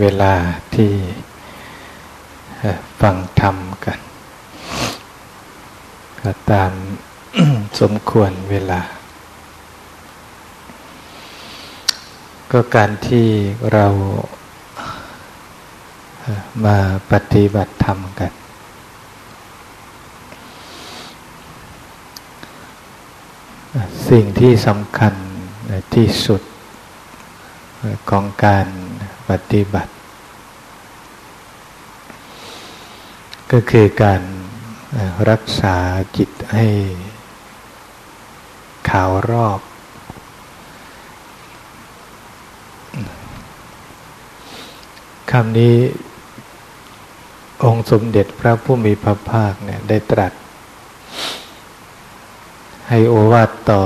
เวลาที่ฟังธรรมกัน ก็ตามสมควรเวลา ก็การที่เรามาปฏิบัติธรรมกัน สิ่งที่สำคัญที่สุดของการ ปฏิบัติ ก็คือการรักษาจิตให้ขาวรอบ คำนี้องค์สมเด็จพระผู้มีพระภาคเนี่ยได้ตรัส ให้โอวาทต่อ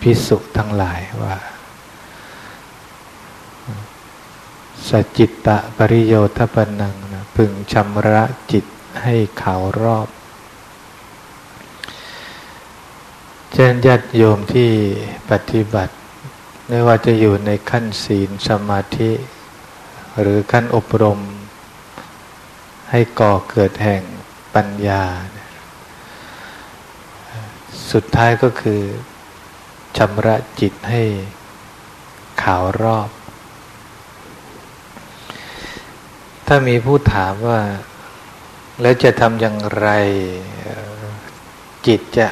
พิสุทั้งหลายว่า สจิตตะปริโยทปนังนะพึงชำระจิตให้ขาวรอบ เช่นญาติโยมที่ปฏิบัติ ไม่ว่าจะอยู่ในขั้นศีลสมาธิ หรือขั้นอบรม ให้ก่อเกิดแห่งปัญญา สุดท้ายก็คือชำระจิตให้ขาวรอบ ถ้ามีผู้ถามว่า แล้วจะทำอย่างไร จิตจะ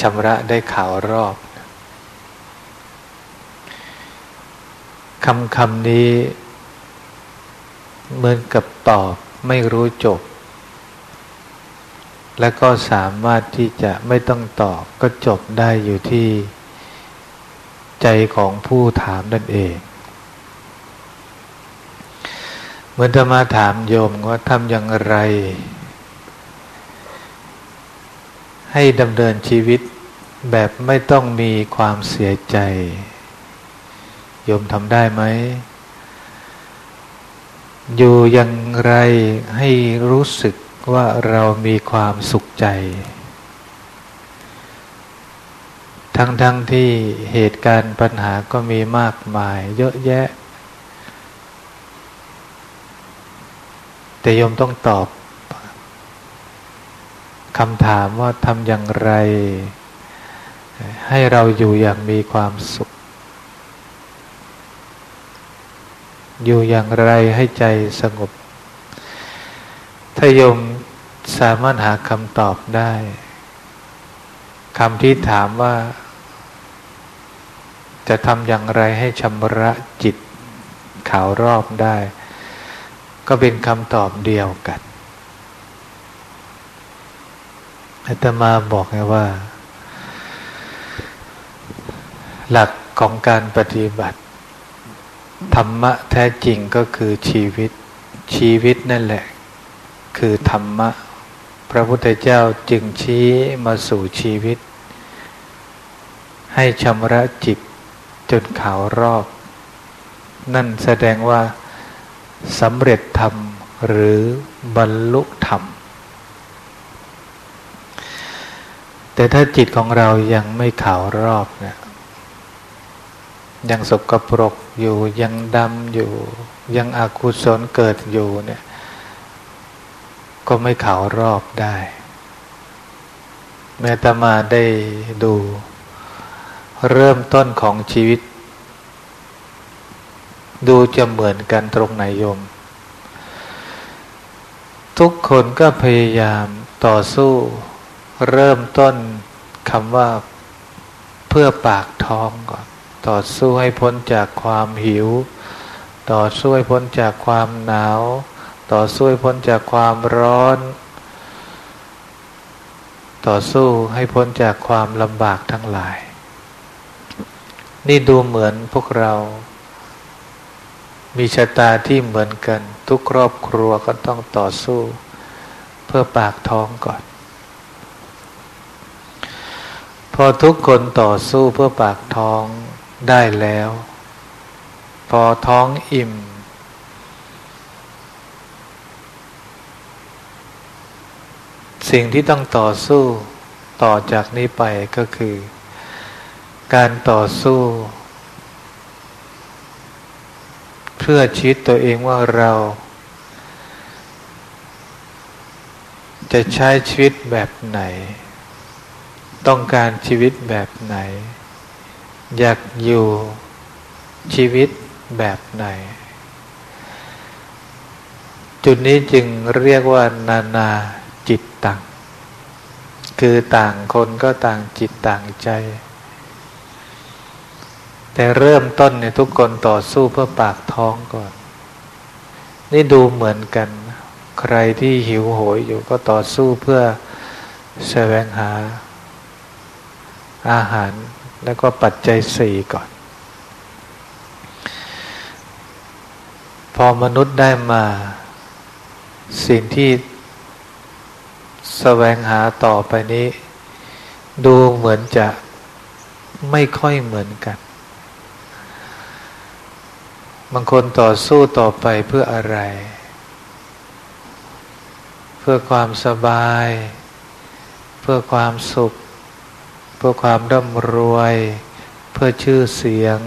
ชำระได้ข่าวรอบคำคำนี้เหมือนกับตอบไม่รู้จบ และก็สามารถที่จะไม่ต้องตอบก็จบได้อยู่ที่ใจของผู้ถามนั่นเอง เหมือนจะมาถามโยมว่าทำอย่างไร ให้ดำเนินชีวิตแบบไม่ต้องมีความเสียใจ โยมทำได้ไหม อยู่อย่างไรให้รู้สึกว่าเรามีความสุขใจ ทั้งๆทที่เหตุการณ์ปัญหาก็มีมากมาย เยอะแยะ แต่โยมต้องตอบคำถามว่าทำอย่างไร ให้เราอยู่อย่างมีความสุข อยู่อย่างไรให้ใจสงบ ถ้าโยมสามารถหาคำตอบได้คำที่ถามว่า จะทำอย่างไรให้ชำระจิตขาวรอบได้ ก็เป็นคำตอบเดียวกันอาตมาบอกไงว่า หลักของการปฏิบัติ ธรรมะแท้จริงก็คือชีวิตชีวิตนั่นแหละ คือธรรมะ พระพุทธเจ้าจึงชี้มาสู่ชีวิต ให้ชำระจิตจนขาวรอบ นั่นแสดงว่า สำเร็จธรรมหรือบรรลุธรรม แต่ถ้าจิตของเรายังไม่ขาวรอบเนี่ยยังสกปรกอยู่ยังดำอยู่ ยังอกุศลเกิดอยู่เนี่ยก็ไม่ขาวรอบได้ แม้ตมาได้ดูเริ่มต้นของชีวิต ดูจะเหมือนกันตรงไหนโยม ทุกคนก็พยายามต่อสู้ เริ่มต้นคำว่าเพื่อปากท้องก่อนต่อสู้ให้พ้นจากความหิว ต่อสู้ให้พ้นจากความหนาว ต่อสู้ให้พ้นจากความร้อน ต่อสู้ให้พ้นจากความลำบากทั้งหลาย นี่ดูเหมือนพวกเรา มีชะตาที่เหมือนกัน ทุกครอบครัวก็ต้องต่อสู้ เพื่อปากท้องก่อน พอทุกคนต่อสู้เพื่อปากท้องได้แล้ว พอท้องอิ่ม สิ่งที่ต้องต่อสู้ต่อจากนี้ไปก็คือ การต่อสู้ เพื่อชีวิตตัวเองว่าเรา จะใช้ชีวิตแบบไหน ต้องการชีวิตแบบไหน อยากอยู่ชีวิตแบบไหน จุดนี้จึงเรียกว่านานาจิตตังคือต่างคนก็ต่างจิตต่างใจ แต่เริ่มต้นเนี่ยทุกคนต่อสู้เพื่อปากท้องก่อน นี่ดูเหมือนกัน ใครที่หิวโหยอยู่ก็ต่อสู้เพื่อแสวงหา อาหารแล้วก็ปัจจัยสี่ก่อน พอมนุษย์ได้มา สิ่งที่แสวงหาต่อไปนี้ ดูเหมือนจะไม่ค่อยเหมือนกัน บางคนต่อสู้ต่อไปเพื่ออะไร เพื่อความสบาย เพื่อความสุข เพื่อความร่ำรวย เพื่อชื่อเสียง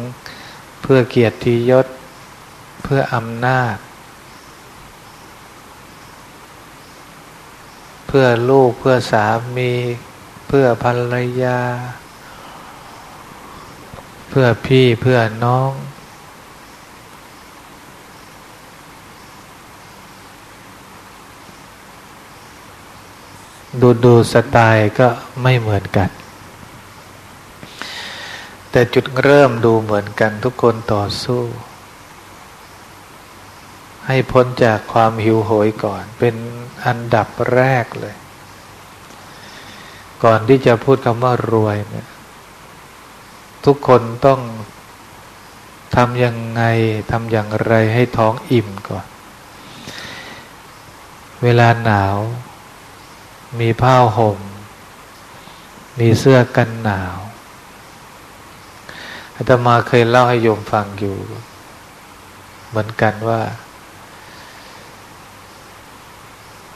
เพื่อเกียรติยศ เพื่ออำนาจ เพื่อลูกเพื่อสามี เพื่อภรรยา เพื่อพี่เพื่อน้อง ดูดูสไตล์ก็ไม่เหมือนกัน แต่จุดเริ่มดูเหมือนกันทุกคนต่อสู้ ให้พ้นจากความหิวโหยก่อน เป็นอันดับแรกเลย ก่อนที่จะพูดคำว่ารวยเนี่ยทุกคนต้องทำยังไงทำอย่างไรให้ท้องอิ่มก่อน เวลาหนาว มีผ้าห่ม มีเสื้อกันหนาวอาตมาเคยเล่าให้โยมฟังอยู่ เหมือนกันว่า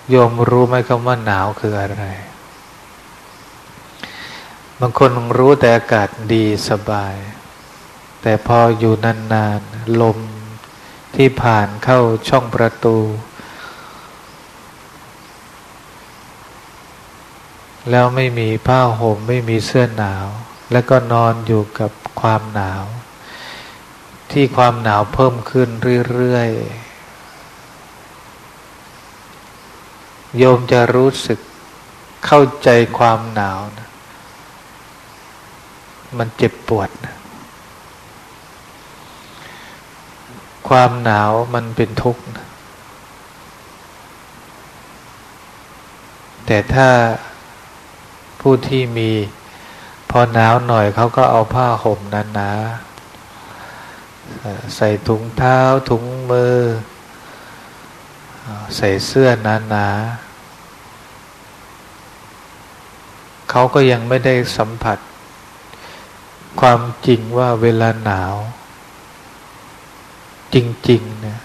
โยมรู้ไหมคำว่าหนาวคืออะไร บางคนรู้แต่อากาศดีสบาย แต่พออยู่นานๆ ลมที่ผ่านเข้าช่องประตู แล้วไม่มีผ้าห่มไม่มีเสื้อหนาว แล้วก็นอนอยู่กับความหนาว ที่ความหนาวเพิ่มขึ้นเรื่อยๆโยมจะรู้สึกเข้าใจความหนาวนะมันเจ็บปวดนะความหนาวมันเป็นทุกข์นะแต่ถ้า ผู้ที่มี พอหนาวหน่อยเขาก็เอาผ้าห่มหนาๆใส่ถุงเท้าถุงมือ ใส่เสื้อหนาๆเขาก็ยังไม่ได้สัมผัส ความจริงว่าเวลาหนาว จริงๆเนี่ย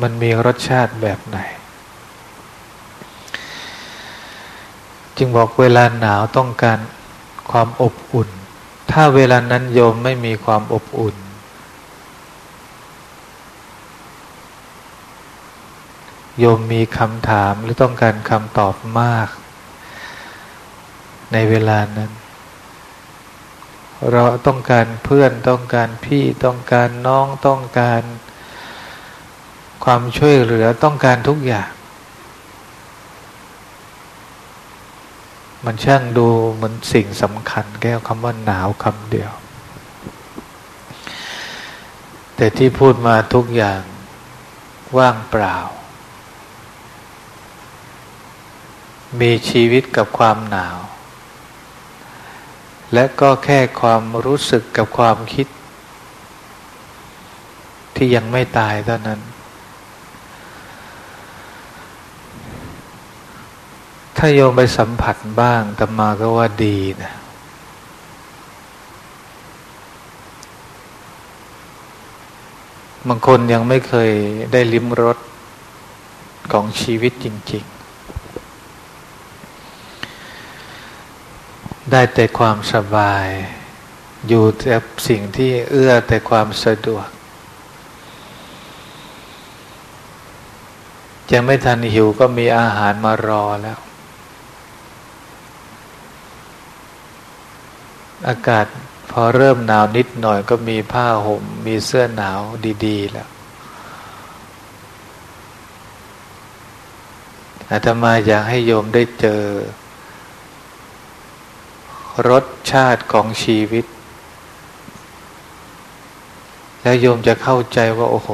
มันมีรสชาติแบบไหน จึงบอกเวลาหนาวต้องการความอบอุ่น ถ้าเวลานั้นโยมไม่มีความอบอุ่น โยมมีคำถามหรือต้องการคำตอบมาก ในเวลานั้น เราต้องการเพื่อนต้องการพี่ต้องการน้องต้องการ ความช่วยเหลือต้องการทุกอย่าง มันช่างดูเหมือนสิ่งสำคัญแก้วคำว่าหนาวคำเดียว แต่ที่พูดมาทุกอย่างว่างเปล่า มีชีวิตกับความหนาว และก็แค่ความรู้สึกกับความคิด ที่ยังไม่ตายเท่านั้น ถ้าโยมไปสัมผัสบ้างตมาก็ว่าดีนะบางคนยังไม่เคยได้ลิ้มรสของชีวิตจริง ๆ ได้แต่ความสบาย อยู่แต่สิ่งที่เอื้อแต่ความสะดวกยังไม่ทันหิวก็มีอาหารมารอแล้ว อากาศพอเริ่มหนาวนิดหน่อยก็มีผ้าห่ม มีเสื้อหนาวดีๆแล้วอาตมาอยากให้โยมได้เจอ รสชาติของชีวิต แล้วโยมจะเข้าใจว่า โอ้โห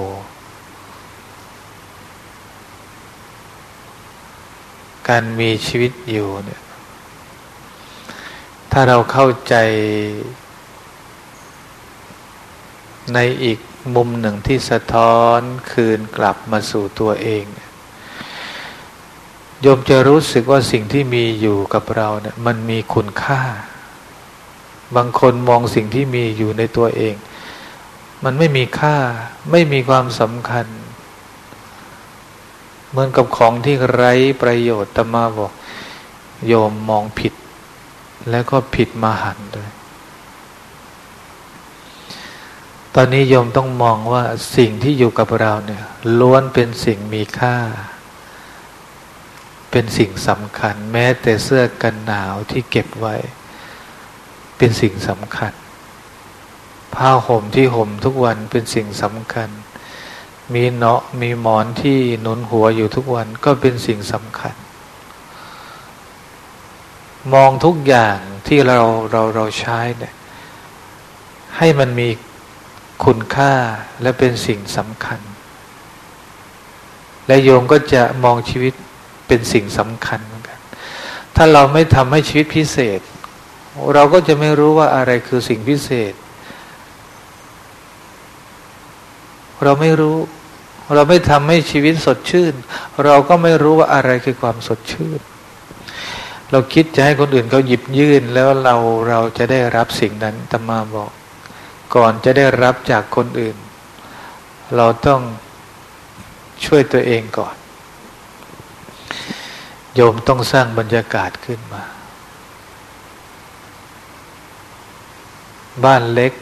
การมีชีวิตอยู่เนี่ย ถ้าเราเข้าใจในอีกมุมหนึ่งที่สะท้อนคืนกลับมาสู่ตัวเองโยมจะรู้สึกว่าสิ่งที่มีอยู่กับเราเนี่ยมันมีคุณค่า บางคนมองสิ่งที่มีอยู่ในตัวเอง มันไม่มีค่า ไม่มีความสำคัญ เหมือนกับของที่ไร้ประโยชน์ตมาบอก โยมมองผิด แล้วก็ผิดมาหันเลยตอนนี้โยมต้องมองว่าสิ่งที่อยู่กับเราเนี่ยล้วนเป็นสิ่งมีค่า เป็นสิ่งสำคัญ แม้แต่เสื้อกันหนาวที่เก็บไว้ เป็นสิ่งสำคัญ ผ้าห่มที่ห่มทุกวันเป็นสิ่งสำคัญ มีเนาะมีหมอนที่หนุนหัวอยู่ทุกวันก็เป็นสิ่งสำคัญ มองทุกอย่างที่เราเราเราใช้เนี่ยให้มันมีคุณค่าและเป็นสิ่งสำคัญ และโยมก็จะมองชีวิตเป็นสิ่งสำคัญเหมือนกัน ถ้าเราไม่ทำให้ชีวิตพิเศษ เราก็จะไม่รู้ว่าอะไรคือสิ่งพิเศษ เราไม่รู้เราไม่ทำให้ชีวิตสดชื่น เราก็ไม่รู้ว่าอะไรคือความสดชื่น เราคิดจะให้คนอื่นเขาหยิบยื่นแล้วเราเราจะได้รับสิ่งนั้นตมาบอก ก่อนจะได้รับจากคนอื่น เราต้องช่วยตัวเองก่อน โยมต้องสร้างบรรยากาศขึ้นมา บ้านเล็ก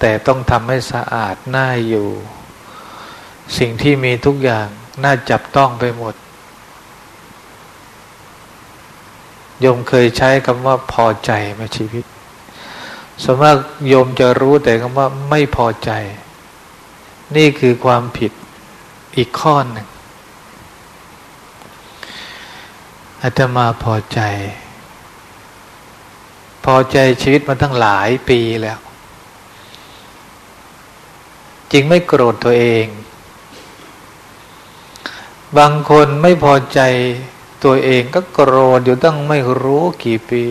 แต่ต้องทำให้สะอาดน่าอยู่ สิ่งที่มีทุกอย่างน่าจับต้องไปหมด โยมเคยใช้คำว่าพอใจมาชีวิตสมมติโยมจะรู้แต่คำว่าไม่พอใจ นี่คือความผิดอีกข้อหนึ่งอาตมาพอใจ พอใจชีวิตมาตั้งหลายปีแล้ว จริงไม่โกรธตัวเอง บางคนไม่พอใจ ตัวเองก็โกรธอยู่ตั้งไม่รู้กี่ปี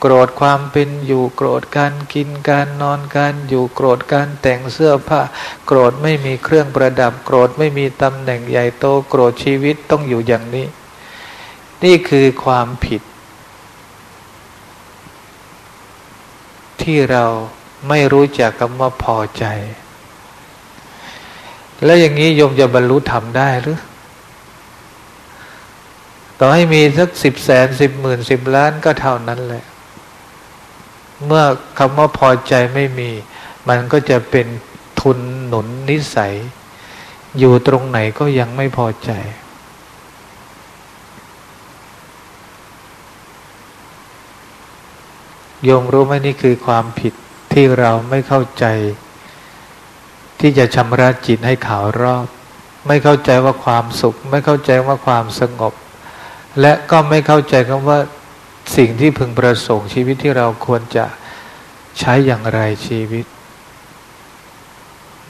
โกรธความเป็นอยู่โกรธการกินการนอนการอยู่โกรธการแต่งเสื้อผ้า โกรธไม่มีเครื่องประดับ โกรธไม่มีตำแหน่งใหญ่โตโกรธชีวิตต้องอยู่อย่างนี้ นี่คือความผิด ที่เราไม่รู้จักคำว่าพอใจ แล้วอย่างนี้โยมจะบรรลุธรรมได้หรือ ต่อให้มีสักสิบแสนสิบหมื่นสิบล้านก็เท่านั้นแหละ เมื่อคำว่าพอใจไม่มี มันก็จะเป็นทุนหนุนนิสัย อยู่ตรงไหนก็ยังไม่พอใจโยมรู้ไหมนี่คือความผิดที่เราไม่เข้าใจ ที่จะชำระจิตให้ขาวรอบ ไม่เข้าใจว่าความสุข ไม่เข้าใจว่าความสงบ และก็ไม่เข้าใจคำว่าสิ่งที่พึงประสงค์ชีวิตที่เราควรจะใช้อย่างไรชีวิต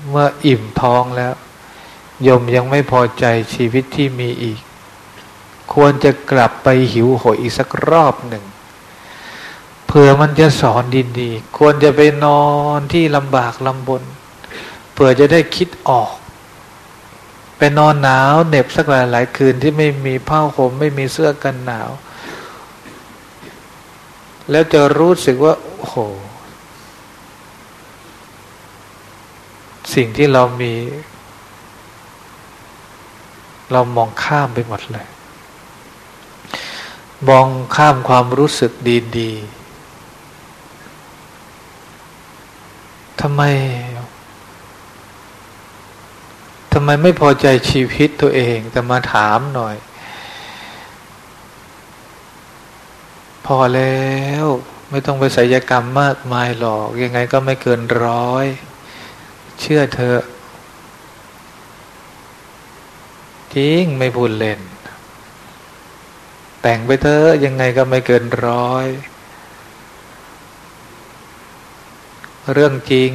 เมื่ออิ่มท้องแล้ว ยมยังไม่พอใจชีวิตที่มีอีก ควรจะกลับไปหิวโหยอีกสักรอบหนึ่งเผื่อมันจะสอนดีๆ ควรจะไปนอนที่ลำบากลำบนเผื่อจะได้คิดออก ไปนอนหนาวเหน็บสักหลายหลายคืนที่ไม่มีผ้าห่มไม่มีเสื้อกันหนาว แล้วจะรู้สึกว่า โอ้โห สิ่งที่เรามี เรามองข้ามไปหมดเลย มองข้ามความรู้สึกดี ๆทำไม ทำไมไม่พอใจชีวิตตัวเอง แต่มาถามหน่อย พอแล้วไม่ต้องไปศัลยกรรมมากมายหรอก ยังไงก็ไม่เกินร้อย เชื่อเธอจริงไม่พูดเล่น แต่งไปเถอะยังไงก็ไม่เกินร้อย เรื่องจริง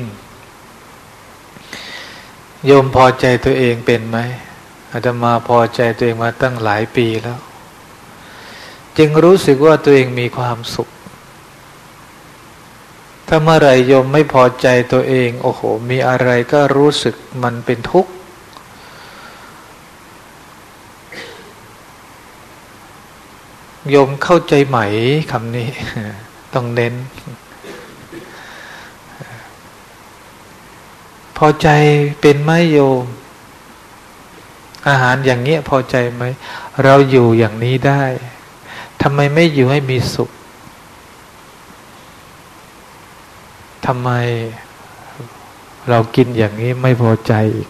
โยมพอใจตัวเองเป็นไหมอาตมาพอใจตัวเองมาตั้งหลายปีแล้ว จึงรู้สึกว่าตัวเองมีความสุข ถ้าเมื่อไรโยมไม่พอใจตัวเอง โอ้โห มีอะไรก็รู้สึกมันเป็นทุกข์โยมเข้าใจไหมคำนี้ ต้องเน้น พอใจเป็นไหมโยม อาหารอย่างเงี้ยพอใจไหม เราอยู่อย่างนี้ได้ทำไมไม่อยู่ให้มีสุขทำไมเรากินอย่างนี้ไม่พอใจอีก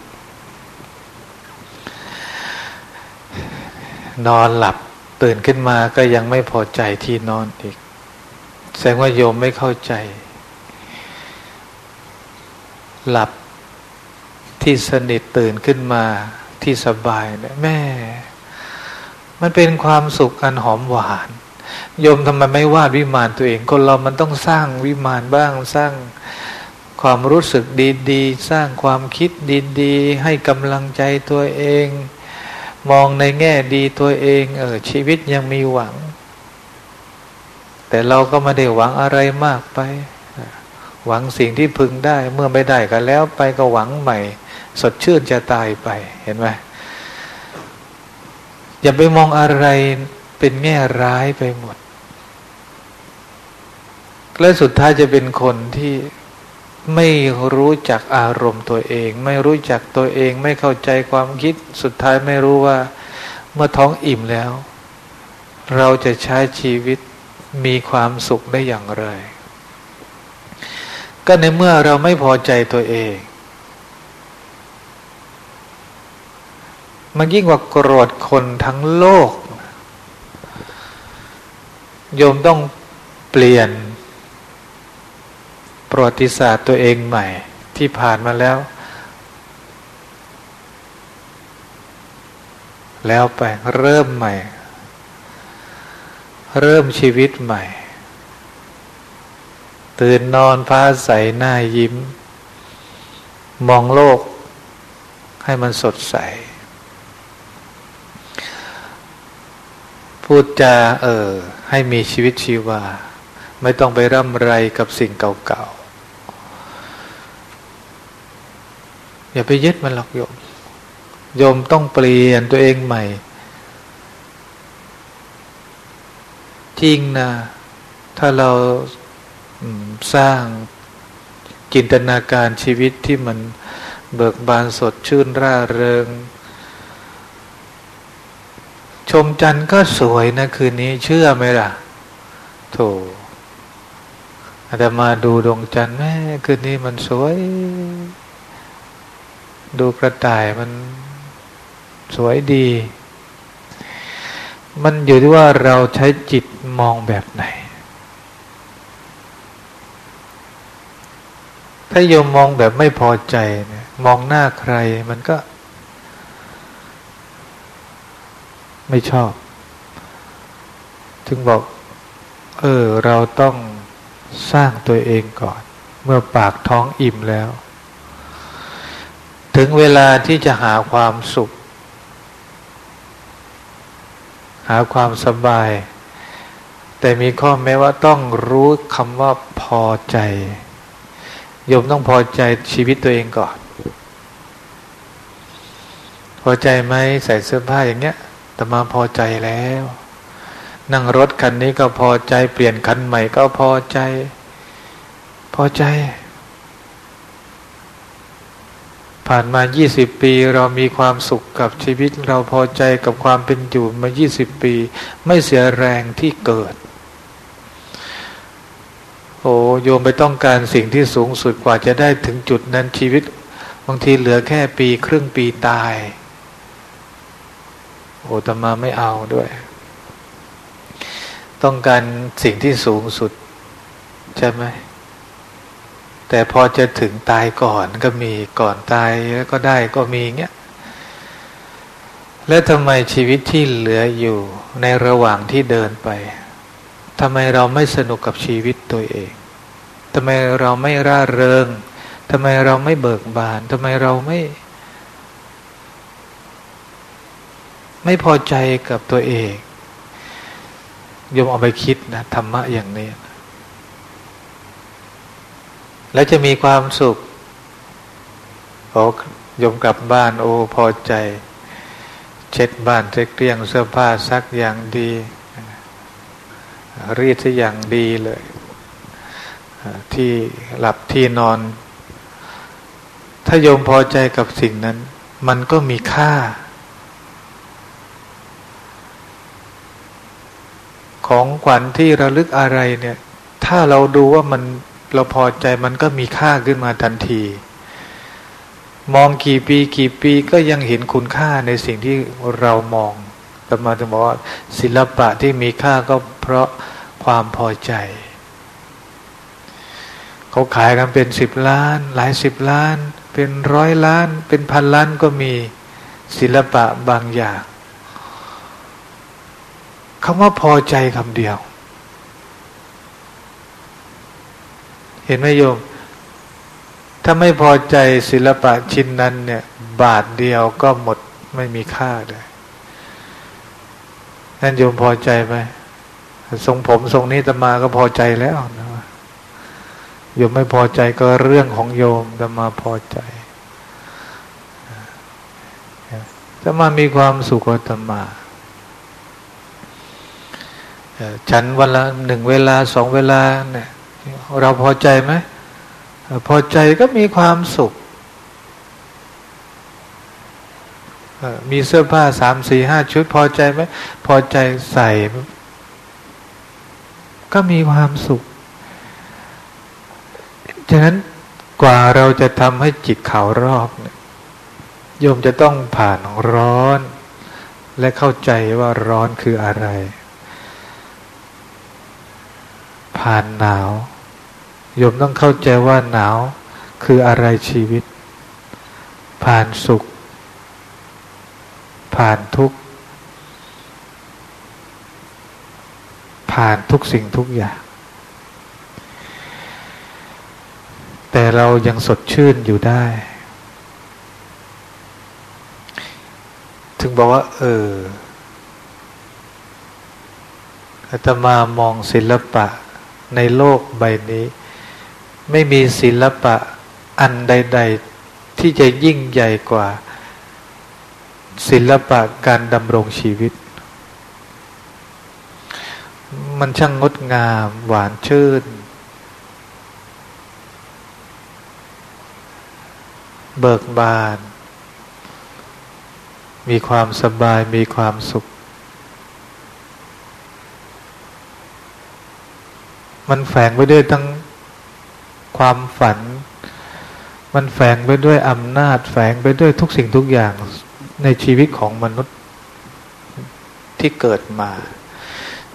นอนหลับตื่นขึ้นมาก็ยังไม่พอใจที่นอนอีก แสดงว่าโยมไม่เข้าใจ หลับ ที่สนิทตื่นขึ้นมาที่สบายเนี่ยแม่ มันเป็นความสุขอันหอมหวานโยมทำไมไม่วาดวิมานตัวเอง คนเรามันต้องสร้างวิมานบ้างสร้างความรู้สึกดีๆ สร้างความคิดดีๆ ให้กำลังใจตัวเอง มองในแง่ดีตัวเองเออชีวิตยังมีหวัง แต่เราก็ไม่ได้หวังอะไรมากไป หวังสิ่งที่พึงได้เมื่อไม่ได้ก็แล้วไปก็หวังใหม่ สดชื่นจะตายไปเห็นไหมอย่าไปมองอะไรเป็นแง่ร้ายไปหมด และสุดท้ายจะเป็นคนที่ไม่รู้จักอารมณ์ตัวเอง ไม่รู้จักตัวเอง ไม่เข้าใจความคิด สุดท้ายไม่รู้ว่า เมื่อท้องอิ่มแล้ว เราจะใช้ชีวิตมีความสุขได้อย่างไร ก็ในเมื่อเราไม่พอใจตัวเอง มันยิ่งกว่าโกรธคนทั้งโลก โยมต้องเปลี่ยน ประวัติศาสตร์ตัวเองใหม่ที่ผ่านมาแล้ว แล้วไปเริ่มใหม่ เริ่มชีวิตใหม่ ตื่นนอนฟ้าใสหน้ายิ้ม มองโลกให้มันสดใส พูดจาเออ ให้มีชีวิตชีวา ไม่ต้องไปร่ำไรกับสิ่งเก่าๆ อย่าไปยึดมันหรอกโยม โยมต้องเปลี่ยนตัวเองใหม่ จริงนะ ถ้าเรา สร้างจินตนาการชีวิตที่มันเบิกบานสดชื่นร่าเริง ชมจันทร์ก็สวยนะคืนนี้เชื่อไหมล่ะ โถอาจจะมาดูดวงจันทร์แม่คืนนี้มันสวย ดูกระต่ายมันสวยดี มันอยู่ที่ว่าเราใช้จิตมองแบบไหน ถ้าโยมมองแบบไม่พอใจเนี่ยมองหน้าใครมันก็ ไม่ชอบ ถึงบอก เออ เราต้องสร้างตัวเองก่อน เมื่อปากท้องอิ่มแล้ว ถึงเวลาที่จะหาความสุข หาความสบาย แต่มีข้อแม้ว่าต้องรู้คำว่าพอใจ โยมต้องพอใจชีวิตตัวเองก่อน พอใจไหมใส่เสื้อผ้าอย่างเงี้ยแต่มาพอใจแล้ว นั่งรถคันนี้ก็พอใจ เปลี่ยนคันใหม่ก็พอใจ พอใจ ผ่านมา20ปีเรามีความสุขกับชีวิต เราพอใจกับความเป็นอยู่มา20ปี ไม่เสียแรงที่เกิด อโอ้โยมไปต้องการสิ่งที่สูงสุดกว่าจะได้ถึงจุดนั้นชีวิต บางทีเหลือแค่ปีครึ่งปีตาย โอ้ตมาไม่เอาด้วย ต้องการสิ่งที่สูงสุด ใช่ไหมแต่พอจะถึงตายก่อนก็มีก่อนตายแล้วก็ได้ก็มีเงี้ยแล้วทำไมชีวิตที่เหลืออยู่ในระหว่างที่เดินไปทำไมเราไม่สนุกกับชีวิตตัวเอง ทำไมเราไม่ร่าเริงทำไมเราไม่เบิกบานทำไมเราไม่ ไม่พอใจกับตัวเองยมเอาไปคิดนะธรรมะอย่างนี้ แล้วจะมีความสุขโอ้ยมกลับบ้านโอ้พอใจ เช็ดบ้านเช็ดเกลี้ยงเสื้อผ้าซักอย่างดี รีดซะอย่างดีเลย ที่หลับที่นอน ถ้าโยมพอใจกับสิ่งนั้น มันก็มีค่า ของขวัญที่ระลึกอะไรเนี่ย ถ้าเราดูว่ามันเราพอใจมันก็มีค่าขึ้นมาทันที มองกี่ปีกี่ปีก็ยังเห็นคุณค่าในสิ่งที่เรามองแต่มาถึงบอกว่าศิลปะที่มีค่าก็เพราะความพอใจ เขาขายกันเป็นสิบล้าน หลายสิบล้าน เป็นร้อยล้าน เป็นพันล้านก็มีศิลปะบางอย่างคำว่าพอใจคำเดียว เห็นไหมโยม ถ้าไม่พอใจศิลปะชิ้นนั้นเนี่ย บาทเดียวก็หมดไม่มีค่าเลยนั่นโยมพอใจไหมทรงผมทรงนี้ตมาก็พอใจแล้วนะ โยมไม่พอใจก็เรื่องของโยมตมาพอใจตมามีความสุขกับตมาฉันวันละหนึ่งเวลาสองเวลาเนี่ยเราพอใจไหมพอใจก็มีความสุข มีเสื้อผ้าสามสี่ห้าชุดพอใจไหมพอใจใส่ ก็มีความสุข ฉะนั้นกว่าเราจะทำให้จิตเขารอบเนี่ยโยมจะต้องผ่านร้อน และเข้าใจว่าร้อนคืออะไร ผ่านหนาว โยมต้องเข้าใจว่าหนาวคืออะไรชีวิต ผ่านสุข ผ่านทุกผ่านทุกสิ่งทุกอย่าง แต่เรายังสดชื่นอยู่ได้ ถึงบอกว่า เอออาตมามองศิลปะในโลกใบนี้ ไม่มีศิลปะอันใด ๆ ที่จะยิ่งใหญ่กว่า ศิลปะการดำรงชีวิต มันช่างงดงาม หวานชื่น เบิกบาน มีความสบายมีความสุข มันแฝงไปด้วยทั้งความฝัน มันแฝงไปด้วยอำนาจ แฝงไปด้วยทุกสิ่งทุกอย่างในชีวิตของมนุษย์ที่เกิดมา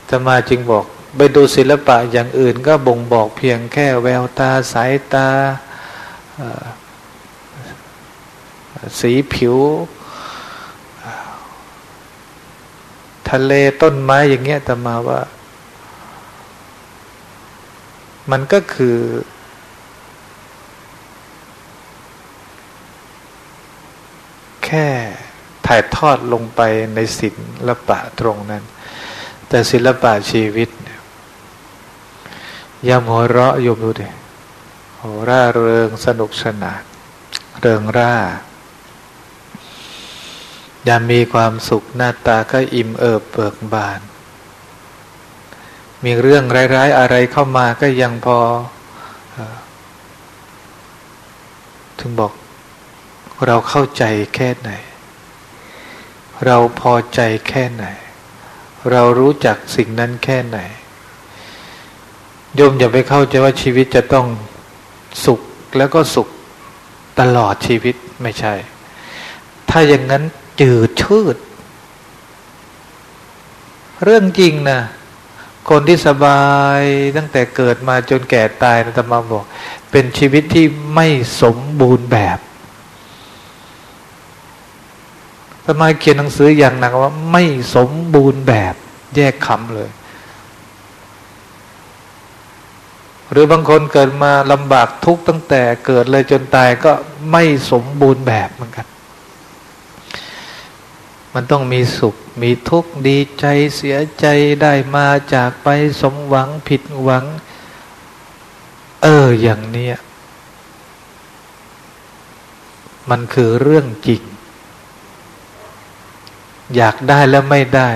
จะมาจึงบอกไปดูศิลปะอย่างอื่นก็บ่งบอกเพียงแค่แววตาสายตา สีผิว ทะเลต้นไม้อย่างเงี้ยแต่มาว่า มันก็คือ แค่ถ่ายทอดลงไปในศิลปะตรงนั้น แต่ศิลปะชีวิตยามหัวเราะยมดูดิโหร่าเริงสนุกสนาน เริงร่า ยามมีความสุขหน้าตาก็อิ่มเอิบเบิกบาน มีเรื่องร้ายๆอะไรเข้ามาก็ยังพอ ถึงบอกเราเข้าใจแค่ไหน เราพอใจแค่ไหน เรารู้จักสิ่งนั้นแค่ไหนโยมอย่าไปเข้าใจว่าชีวิตจะต้องสุขแล้วก็สุขตลอดชีวิตไม่ใช่ ถ้าอย่างนั้น จืดชืด เรื่องจริงนะคนที่สบายตั้งแต่เกิดมาจนแก่ตายนะตมาบอก เป็นชีวิตที่ไม่สมบูรณ์แบบตมาเขียนหนังสืออย่างหนักว่า ไม่สมบูรณ์แบบแยกคำเลย หรือบางคนเกิดมาลำบากทุกตั้งแต่เกิดเลยจนตายก็ไม่สมบูรณ์แบบเหมือนกัน มันต้องมีสุข มีทุกข์ดีใจเสียใจได้มาจากไปสมหวังผิดหวัง เอออย่างเนี้ยมันคือเรื่องจริง อยากได้แล้วไม่ได้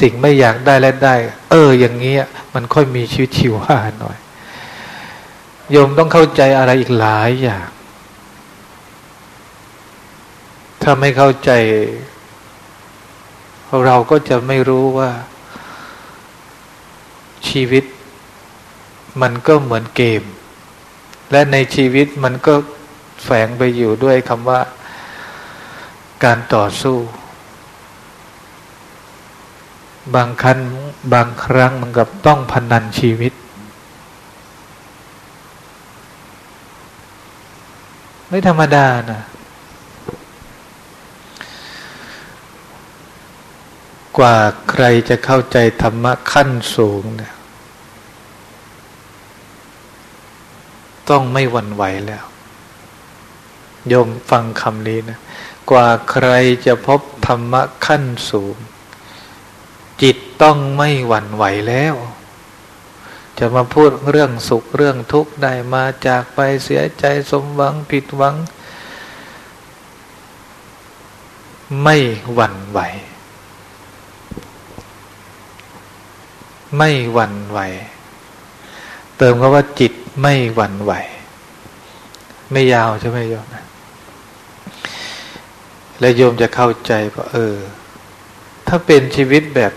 สิ่งไม่อยากได้และได้ เออ อย่างเงี้ย มันค่อยมีชีวิตชีวาหน่อยโยมต้องเข้าใจอะไรอีกหลายอย่าง ถ้าไม่เข้าใจ เราก็จะไม่รู้ว่า ชีวิตมันก็เหมือนเกม และในชีวิตมันก็แฝงไปอยู่ด้วยคำว่า การต่อสู้ บางครั้งบางครั้งมันกับต้องพนันชีวิต ไม่ธรรมดานะ กว่าใครจะเข้าใจธรรมะขั้นสูงเนี่ยต้องไม่หวั่นไหวแล้ว โยมฟังคำนี้นะ กว่าใครจะพบธรรมะขั้นสูง จิตต้องไม่หวั่นไหวแล้ว จะมาพูดเรื่องสุขเรื่องทุกข์ได้มาจากไปเสียใจสมหวังผิดหวัง ไม่หวั่นไหว ไม่หวั่นไหว เติมก็ว่าจิตไม่หวั่นไหว ไม่ยาวใช่ไหมโยมนะและโยมจะเข้าใจว่าเออ ถ้าเป็นชีวิตแบบ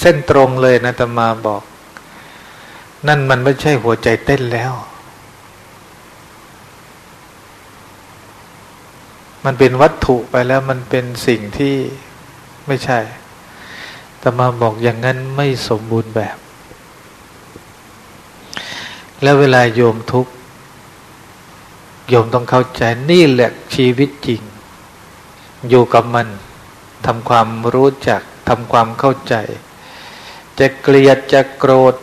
เส้นตรงเลยนะตมาบอก นั่นมันไม่ใช่หัวใจเต้นแล้ว มันเป็นวัตถุไปแล้วมันเป็นสิ่งที่ไม่ใช่ มาบอกอย่างนั้นไม่สมบูรณ์แบบ แล้วเวลาโยมทุกโยมต้องเข้าใจนี่แหละชีวิตจริง อยู่กับมันทำความรู้จักทำความเข้าใจ จะเกลียดจะโกรธ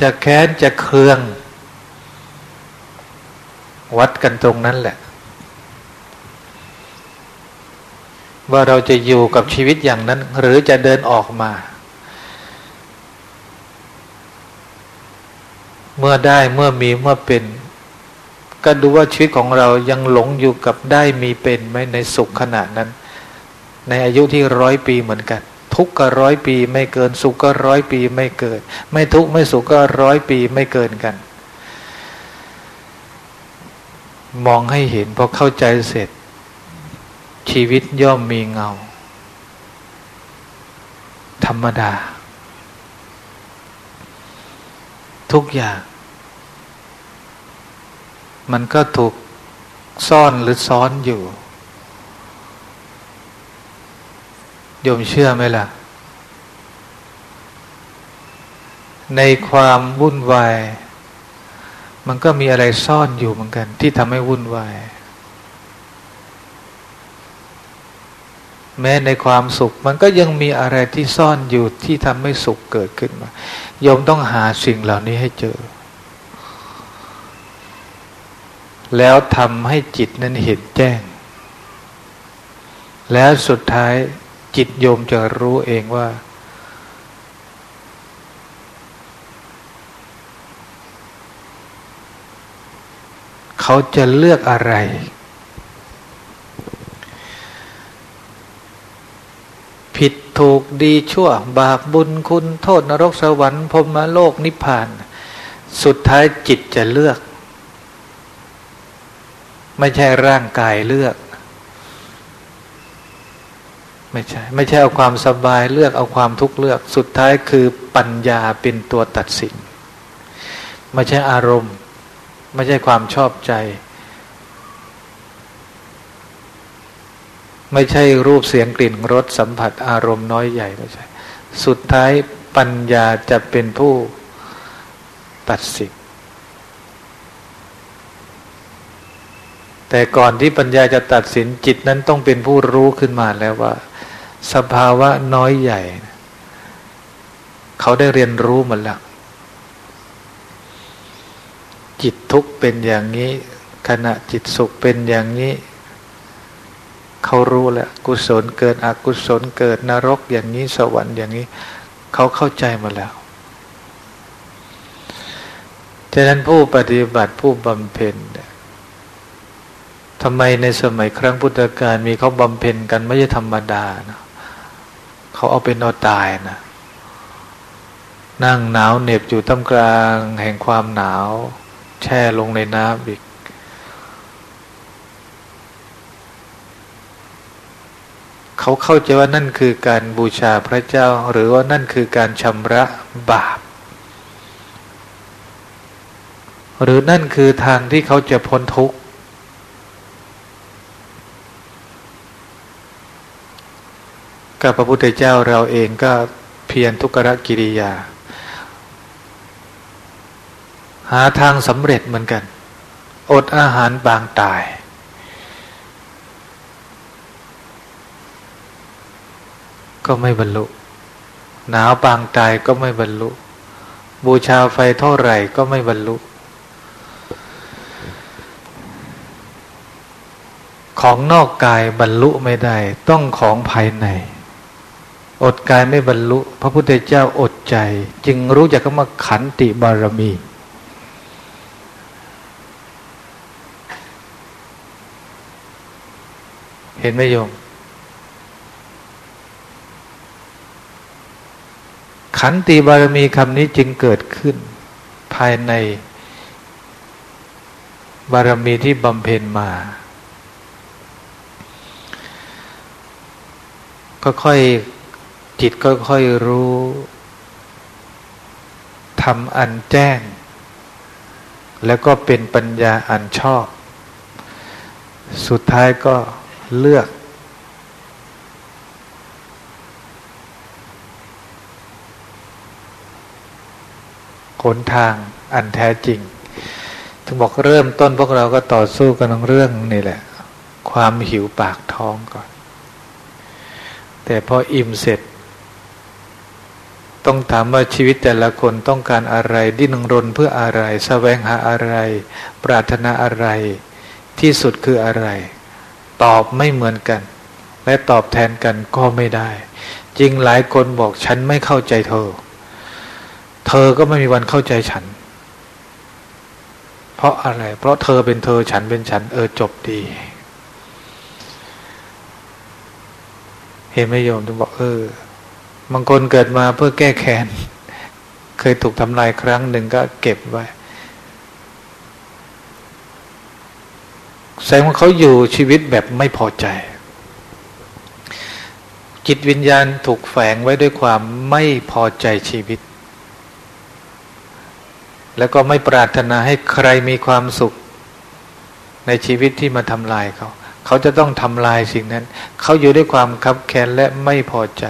จะแค้นจะเคือง วัดกันตรงนั้นแหละ ว่าเราจะอยู่กับชีวิตอย่างนั้น หรือจะเดินออกมา เมื่อได้เมื่อมีเมื่อเป็น ก็ดูว่าชีวิตของเรายังหลงอยู่กับได้มีเป็นไหมในสุขขณะนั้น ในอายุที่ร้อยปีเหมือนกัน ทุกข์ก็ร้อยปีไม่เกิน สุขก็ร้อยปีไม่เกิน ไม่ทุกข์ไม่สุขก็ร้อยปีไม่เกินกัน มองให้เห็นพอเข้าใจเสร็จ ชีวิตย่อมมีเงา ธรรมดา ทุกอย่าง มันก็ถูกซ่อนหรือซ้อนอยู่โยมเชื่อไหมล่ะ ในความวุ่นวาย มันก็มีอะไรซ่อนอยู่เหมือนกัน ที่ทำให้วุ่นวาย แม้ในความสุข มันก็ยังมีอะไรที่ซ่อนอยู่ที่ทำให้สุขเกิดขึ้นมาโยมต้องหาสิ่งเหล่านี้ให้เจอ แล้วทำให้จิตนั้นเห็นแจ้ง แล้วสุดท้ายจิตโยมจะรู้เองว่า เขาจะเลือกอะไร ผิด ถูกดีชั่ว บาปบุญคุณโทษนรกสวรรค์พรมโลกนิพพาน สุดท้ายจิตจะเลือก ไม่ใช่ร่างกายเลือก ไม่ใช่ ไม่ใช่เอาความสบายเลือกเอาความทุกข์เลือก สุดท้ายคือปัญญาเป็นตัวตัดสิน ไม่ใช่อารมณ์ ไม่ใช่ความชอบใจ ไม่ใช่รูปเสียงกลิ่นรสสัมผัสอารมณ์น้อยใหญ่ไม่ใช่ สุดท้ายปัญญาจะเป็นผู้ตัดสินแต่ก่อนที่ปัญญาจะตัดสินจิตนั้นต้องเป็นผู้รู้ขึ้นมาแล้วว่า สภาวะน้อยใหญ่ เขาได้เรียนรู้มาแล้วจิตทุกข์เป็นอย่างนี้ ขณะจิตสุขเป็นอย่างนี้ เขารู้แล้วกุศลเกิดอกุศลเกิดนรกอย่างนี้สวรรค์อย่างนี้ เขาเข้าใจมาแล้วฉะนั้นผู้ปฏิบัติผู้บำเพ็ญทำไมในสมัยครั้งพุทธกาลมีเขาบำเพ็ญกันไม่ใช่ธรรมดานะเขาเอาเป็นเอาตายนะนั่งหนาวเหน็บอยู่ท่ามกลางแห่งความหนาว แช่ลงในน้ำอีก เขาเข้าใจว่านั่นคือการบูชาพระเจ้า หรือว่านั่นคือการชำระบาป หรือนั่นคือทางที่เขาจะพ้นทุกข์กับพระพุทธเจ้าเราเองก็เพียรทุกรกิริยา หาทางสำเร็จเหมือนกัน อดอาหารบางตาย ก็ไม่บรรลุ หนาวบางตายก็ไม่บรรลุ บูชาไฟเท่าไหร่ก็ไม่บรรลุ ของนอกกายบรรลุไม่ได้ ต้องของภายใน อดกายไม่บรรลุ พระพุทธเจ้าอดใจ จึงรู้จักคำว่าขันติบารมีเห็นไหมโยม ขันติบารมีคำนี้จึงเกิดขึ้น ภายใน บารมีที่บำเพ็ญมา ค่อยจิตก็ค่อยรู้ทำอันแจ้ง แล้วก็เป็นปัญญาอันชอบ สุดท้ายก็เลือก ขนทางอันแท้จริง ถึงบอกเริ่มต้นพวกเราก็ต่อสู้กันเรื่องนี่แหละ ความหิวปากท้องก่อน แต่พออิ่มเสร็จ ต้องถามว่าชีวิตแต่ละคนต้องการอะไร ดิ้นรนเพื่ออะไรสแสวงหาอะไร ปรารถนาอะไร ที่สุดคืออะไร ตอบไม่เหมือนกัน และตอบแทนกันก็ไม่ได้จริงหลายคนบอกฉันไม่เข้าใจเธอ เธอก็ไม่มีวันเข้าใจฉัน เพราะอะไร เพราะเธอเป็นเธอฉันเป็นฉัน เออจบดี เห็นไหมโยมถึงบอกเออบางคนเกิดมาเพื่อแก้แค้นเคยถูกทำลายครั้งหนึ่งก็เก็บไว้แสดงว่าเขาอยู่ชีวิตแบบไม่พอใจ จิตวิญญาณถูกแฝงไว้ด้วยความไม่พอใจชีวิต แล้วก็ไม่ปรารถนาให้ใครมีความสุขในชีวิตที่มาทำลายเขา เขาจะต้องทำลายสิ่งนั้น เขาอยู่ด้วยความคับแค้นและไม่พอใจ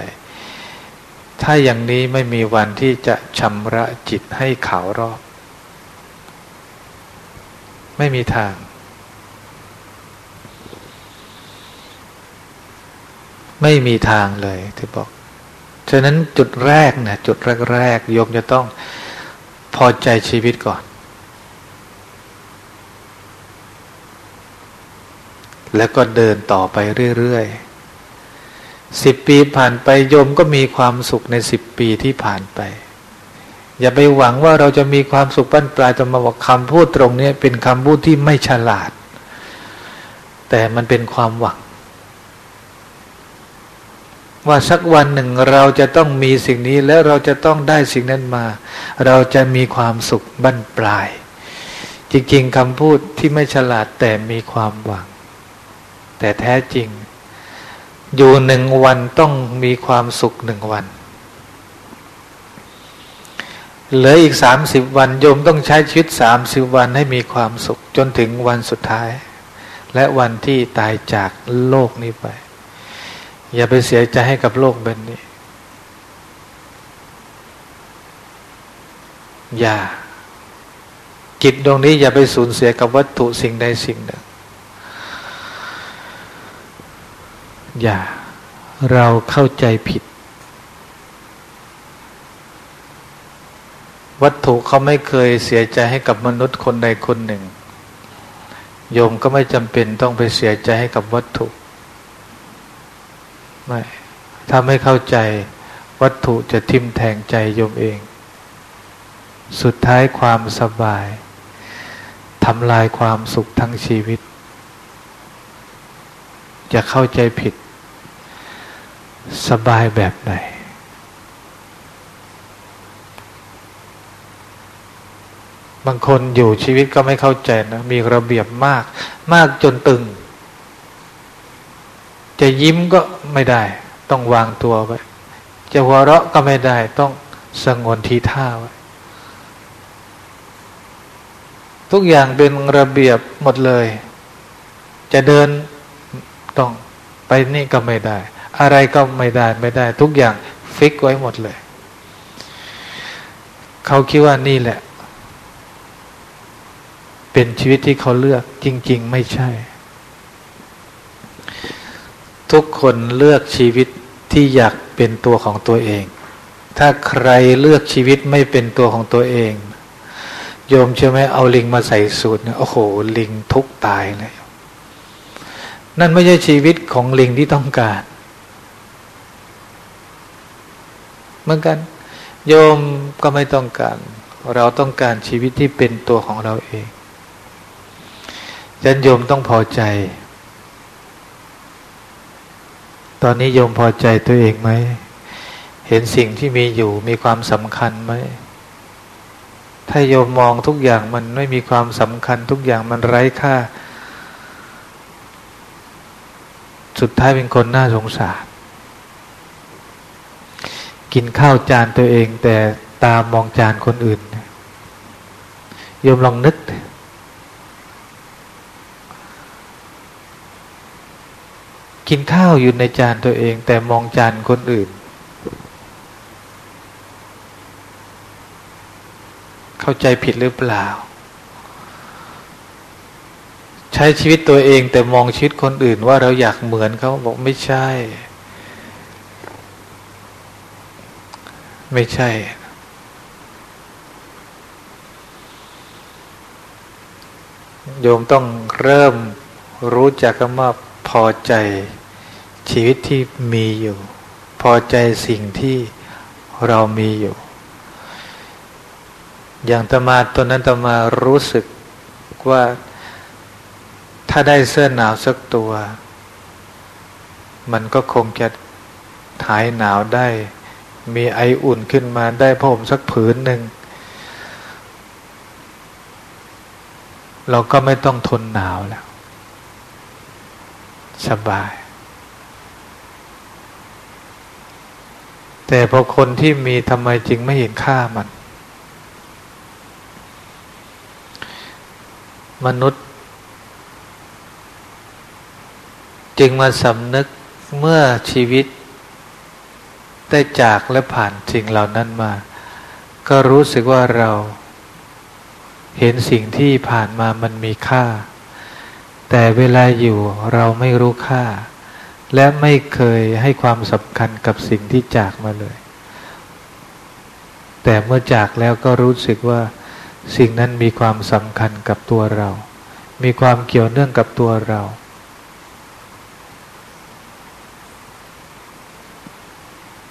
ถ้าอย่างนี้ไม่มีวันที่จะชำระจิตให้ขาวรอบ ไม่มีทาง ไม่มีทางเลยที่บอก ฉะนั้นจุดแรกนะจุดแรกๆโยมจะต้อง พอใจชีวิตก่อน แล้วก็เดินต่อไปเรื่อยๆสิบปีผ่านไปโยมก็มีความสุขในสิบปีที่ผ่านไป อย่าไปหวังว่าเราจะมีความสุขปั้นปลายจะมาบอกคำพูดตรงนี้เป็นคำพูดที่ไม่ฉลาด แต่มันเป็นความหวัง ว่าสักวันหนึ่งเราจะต้องมีสิ่งนี้แล้วเราจะต้องได้สิ่งนั้นมา เราจะมีความสุขบั้นปลาย จริงๆคำพูดที่ไม่ฉลาดแต่มีความหวัง แต่แท้จริง อยู่หนึ่งวันต้องมีความสุขหนึ่งวันเหลืออีกสามสิบวันโยมต้องใช้ชีวิตสามสิบวันให้มีความสุขจนถึงวันสุดท้าย และวันที่ตายจากโลกนี้ไป อย่าไปเสียใจให้กับโลกเบนนี้ อย่า จิตดวงนี้อย่าไปสูญเสียกับวัตถุสิ่งใดสิ่งหนึ่ง อย่า เราเข้าใจผิด วัตถุเขาไม่เคยเสียใจให้กับมนุษย์คนใดคนหนึ่ง โยมก็ไม่จำเป็นต้องไปเสียใจให้กับวัตถุ ไม่ถ้าไม่เข้าใจวัตถุจะทิมแทงใจโยมเอง สุดท้ายความสบายทำลายความสุขทั้งชีวิต จะเข้าใจผิด สบายแบบไหน บางคนอยู่ชีวิตก็ไม่เข้าใจนะ มีระเบียบมาก มากจนตึง จะยิ้มก็ไม่ได้ ต้องวางตัวไว้ จะหัวเราะก็ไม่ได้ ต้องสงวนทีท่าไว้ ทุกอย่างเป็นระเบียบหมดเลย จะเดินต้องไปนี่ก็ไม่ได้ อะไรก็ไม่ได้ไม่ได้ ทุกอย่างฟิกไว้หมดเลย เขาคิดว่านี่แหละ เป็นชีวิตที่เขาเลือกจริง ๆ ไม่ใช่ ทุกคนเลือกชีวิตที่อยากเป็นตัวของตัวเอง ถ้าใครเลือกชีวิตไม่เป็นตัวของตัวเอง โยมเชื่อไหมเอาลิงมาใส่สูตรเนี่ยโอ้โห ลิงทุกตายเลย นั่นไม่ใช่ชีวิตของลิงที่ต้องการ เหมือนกัน โยมก็ไม่ต้องการ เราต้องการชีวิตที่เป็นตัวของเราเองฉันโยมต้องพอใจ ตอนนี้โยมพอใจตัวเองไหม เห็นสิ่งที่มีอยู่มีความสำคัญไหม ถ้าโยมมองทุกอย่างมันไม่มีความสำคัญทุกอย่างมันไร้ค่า สุดท้ายเป็นคนน่าสงสาร กินข้าวจานตัวเองแต่ตามมองจานคนอื่น โยมลองนึก กินข้าวอยู่ในจานตัวเอง แต่มองจานคนอื่น เข้าใจผิดหรือเปล่า ใช้ชีวิตตัวเองแต่มองชีวิตคนอื่น ว่าเราอยากเหมือนเขาบอกไม่ใช่ ไม่ใช่โยมต้องเริ่มรู้จักคำว่า อใจชีวิตที่มีอยู่ พอใจสิ่งที่เรามีอยู่ อย่างตมาตอนนั้นตมารู้สึกว่าถ้าได้เสื้อหนาวสักตัว มันก็คงจะหายหนาวได้ มีไออุ่นขึ้นมาได้ผมสักผืนหนึ่ง เราก็ไม่ต้องทนหนาวแล้ว สบาย แต่พอคนที่มีทำไมจริงไม่เห็นค่ามัน มนุษย์ จึงมาสำนึกเมื่อชีวิต ได้จากและผ่านสิ่งเหล่านั้นมา ก็รู้สึกว่าเราเห็นสิ่งที่ผ่านมามันมีค่า แต่เวลาอยู่เราไม่รู้ค่า และไม่เคยให้ความสำคัญกับสิ่งที่จากมาเลย แต่เมื่อจากแล้วก็รู้สึกว่า สิ่งนั้นมีความสำคัญกับตัวเรา มีความเกี่ยวเนื่องกับตัวเรา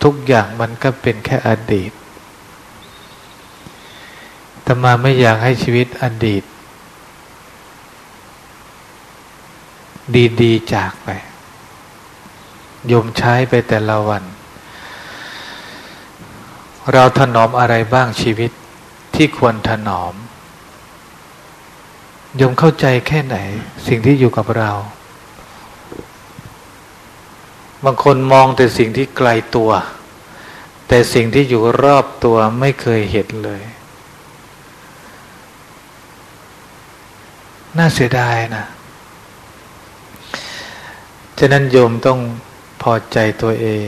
ทุกอย่างมันก็เป็นแค่อดีตแต่มาไม่อยากให้ชีวิตอดีต ดีๆ จากไป ยมใช้ไปแต่ละวัน เราถนอมอะไรบ้างชีวิตที่ควรถนอม ยมเข้าใจแค่ไหน สิ่งที่อยู่กับเรา บางคนมองแต่สิ่งที่ไกลตัว แต่สิ่งที่อยู่รอบตัวไม่เคยเห็นเลยน่าเสียดายนะะนั้นโยมต้องพอใจตัวเอง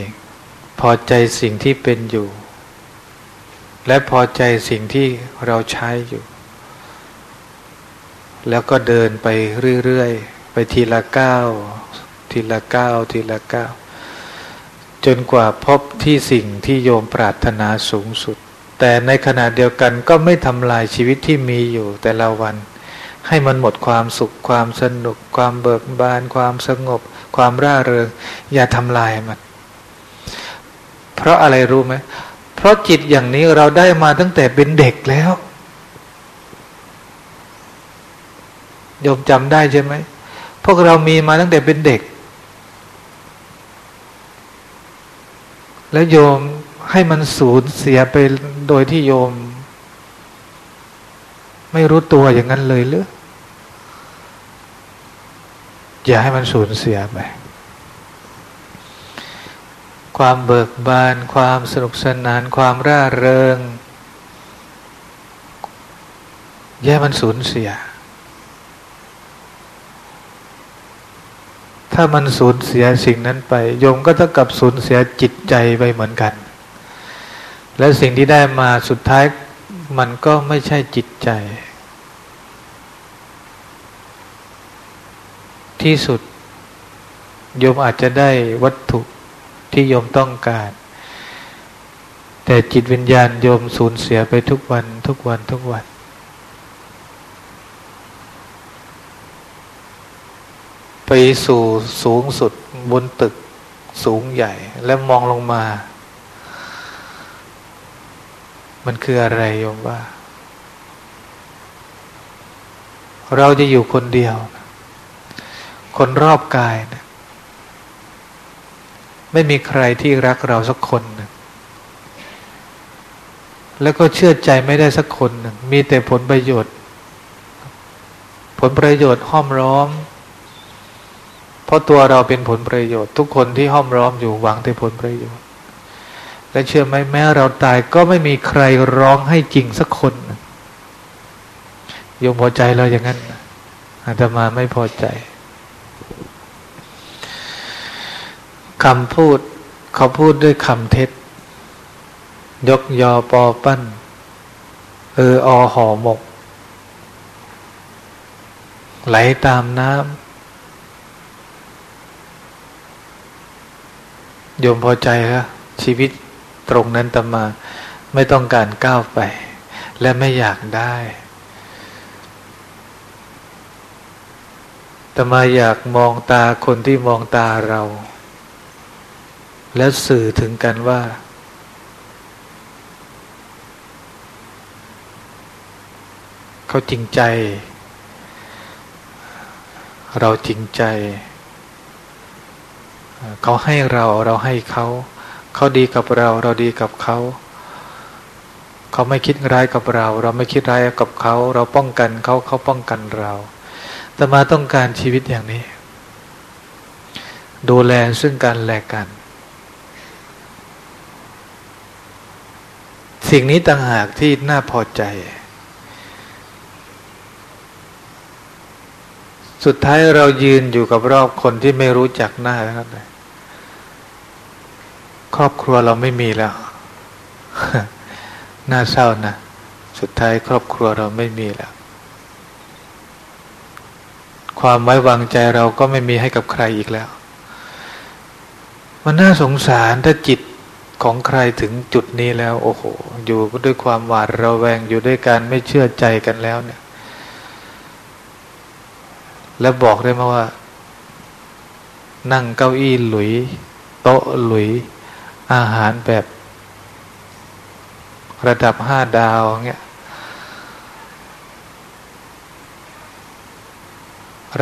พอใจสิ่งที่เป็นอยู่ และพอใจสิ่งที่เราใช้อยู่ แล้วก็เดินไปเรื่อยๆ ไปทีละก้าวทีละก้าวทีละก้าวจนกว่าพบที่สิ่งที่โยมปรารถนาสูงสุด แต่ในขณะเดียวกันก็ไม่ทำลายชีวิตที่มีอยู่แต่ละวัน ให้มันหมดความสุขความสนุก ความเบิกบาน ความสงบ ความร่าเริง อย่าทำลายมัน เพราะอะไรรู้ไหมเพราะจิตอย่างนี้เราได้มาตั้งแต่เป็นเด็กแล้วโยมจำได้ใช่ไหมพวกเรามีมาตั้งแต่เป็นเด็ก แล้วโยมให้มันสูญเสียไปโดยที่โยม ไม่รู้ตัวอย่างนั้นเลยหรือ อย่าให้มันสูญเสียไป ความเบิกบาน ความสนุกสนาน ความร่าเริง อย่าให้มันสูญเสีย ถ้ามันสูญเสียสิ่งนั้นไป โยมก็เท่ากับสูญเสียจิตใจไปเหมือนกัน และสิ่งที่ได้มาสุดท้ายมันก็ไม่ใช่จิตใจ ที่สุด โยมอาจจะได้วัตถุที่โยมต้องการ แต่จิตวิญญาณโยมสูญเสียไปทุกวันทุกวันทุกวัน ไปสู่สูงสุดบนตึกสูงใหญ่แล้วมองลงมา มันคืออะไรโยมว่า เราจะอยู่คนเดียว คนรอบกายนะไม่มีใครที่รักเราสักคนหนึ่งแล้วก็เชื่อใจไม่ได้สักคนหนึ่งมีแต่ผลประโยชน์ ผลประโยชน์ห้อมร้อม เพราะตัวเราเป็นผลประโยชน์ ทุกคนที่ห้อมร้อมอยู่หวังแต่ผลประโยชน์ และเชื่อไหมแม้เราตายก็ไม่มีใครร้องให้จริงสักคนโยมพอใจเราอย่างนั้นอาตมาไม่พอใจ คำพูด เขาพูดด้วยคำเท็จ ยกยอปอปั้น เอออห่อหมก ไหลตามน้ำโยมพอใจครับชีวิตตรงนั้นตมาไม่ต้องการก้าวไป และไม่อยากได้แต่มาอยากมองตาคนที่มองตาเรา แล้วสื่อถึงกันว่า เขาจริงใจ เราจริงใจ เขาให้เราเราให้เขา เขาดีกับเราเราดีกับเขา เขาไม่คิดร้ายกับเรา เราไม่คิดร้ายกับเขา เราป้องกันเขาเขาป้องกันเราแต่มาต้องการชีวิตอย่างนี้ ดูแลซึ่งกันและกัน สิ่งนี้ต่างหากที่น่าพอใจ สุดท้ายเรายืนอยู่กับรอบคนที่ไม่รู้จักหน้าแล้วเลยครอบครัวเราไม่มีแล้ว น่าเศร้านะ สุดท้ายครอบครัวเราไม่มีแล้ว ความไว้วางใจเราก็ไม่มีให้กับใครอีกแล้ว มันน่าสงสารถ้าจิต ของใครถึงจุดนี้แล้ว โอ้โห อยู่ด้วยความหวาดระแวงอยู่ด้วยการไม่เชื่อใจกันแล้วเนี่ย แล้วบอกได้ไหมว่า นั่งเก้าอี้หลุย โต๊ะหลุย อาหารแบบ ระดับห้าดาวเงี้ย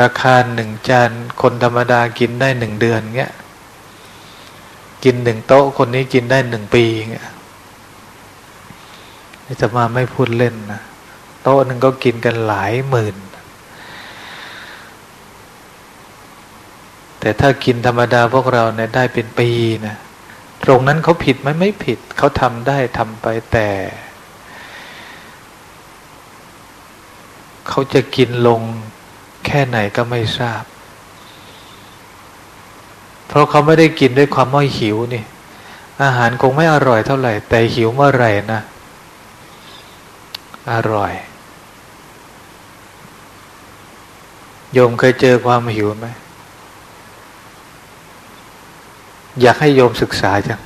ราคาหนึ่งจานคนธรรมดากินได้หนึ่งเดือนเงี้ย กินหนึ่งโต๊ะ คนนี้กินได้หนึ่งปีเงี้ยจะมาไม่พูดเล่นนะโต๊ะหนึ่งก็กินกันหลายหมื่น แต่ถ้ากินธรรมดาพวกเราเนี่ยได้เป็นปีนะตรงนั้นเขาผิดไหมไม่ผิดเขาทำได้ทำไปแต่เขาจะกินลงแค่ไหนก็ไม่ทราบ ราะเขาไม่ได้กินด้วยความไม่หิวนี่ อาหารคงไม่อร่อยเท่าไหร่ แต่หิวเมื่อไหร่นะ อร่อย โยมเคยเจอความหิวไหม อยากให้โยมศึกษาจัง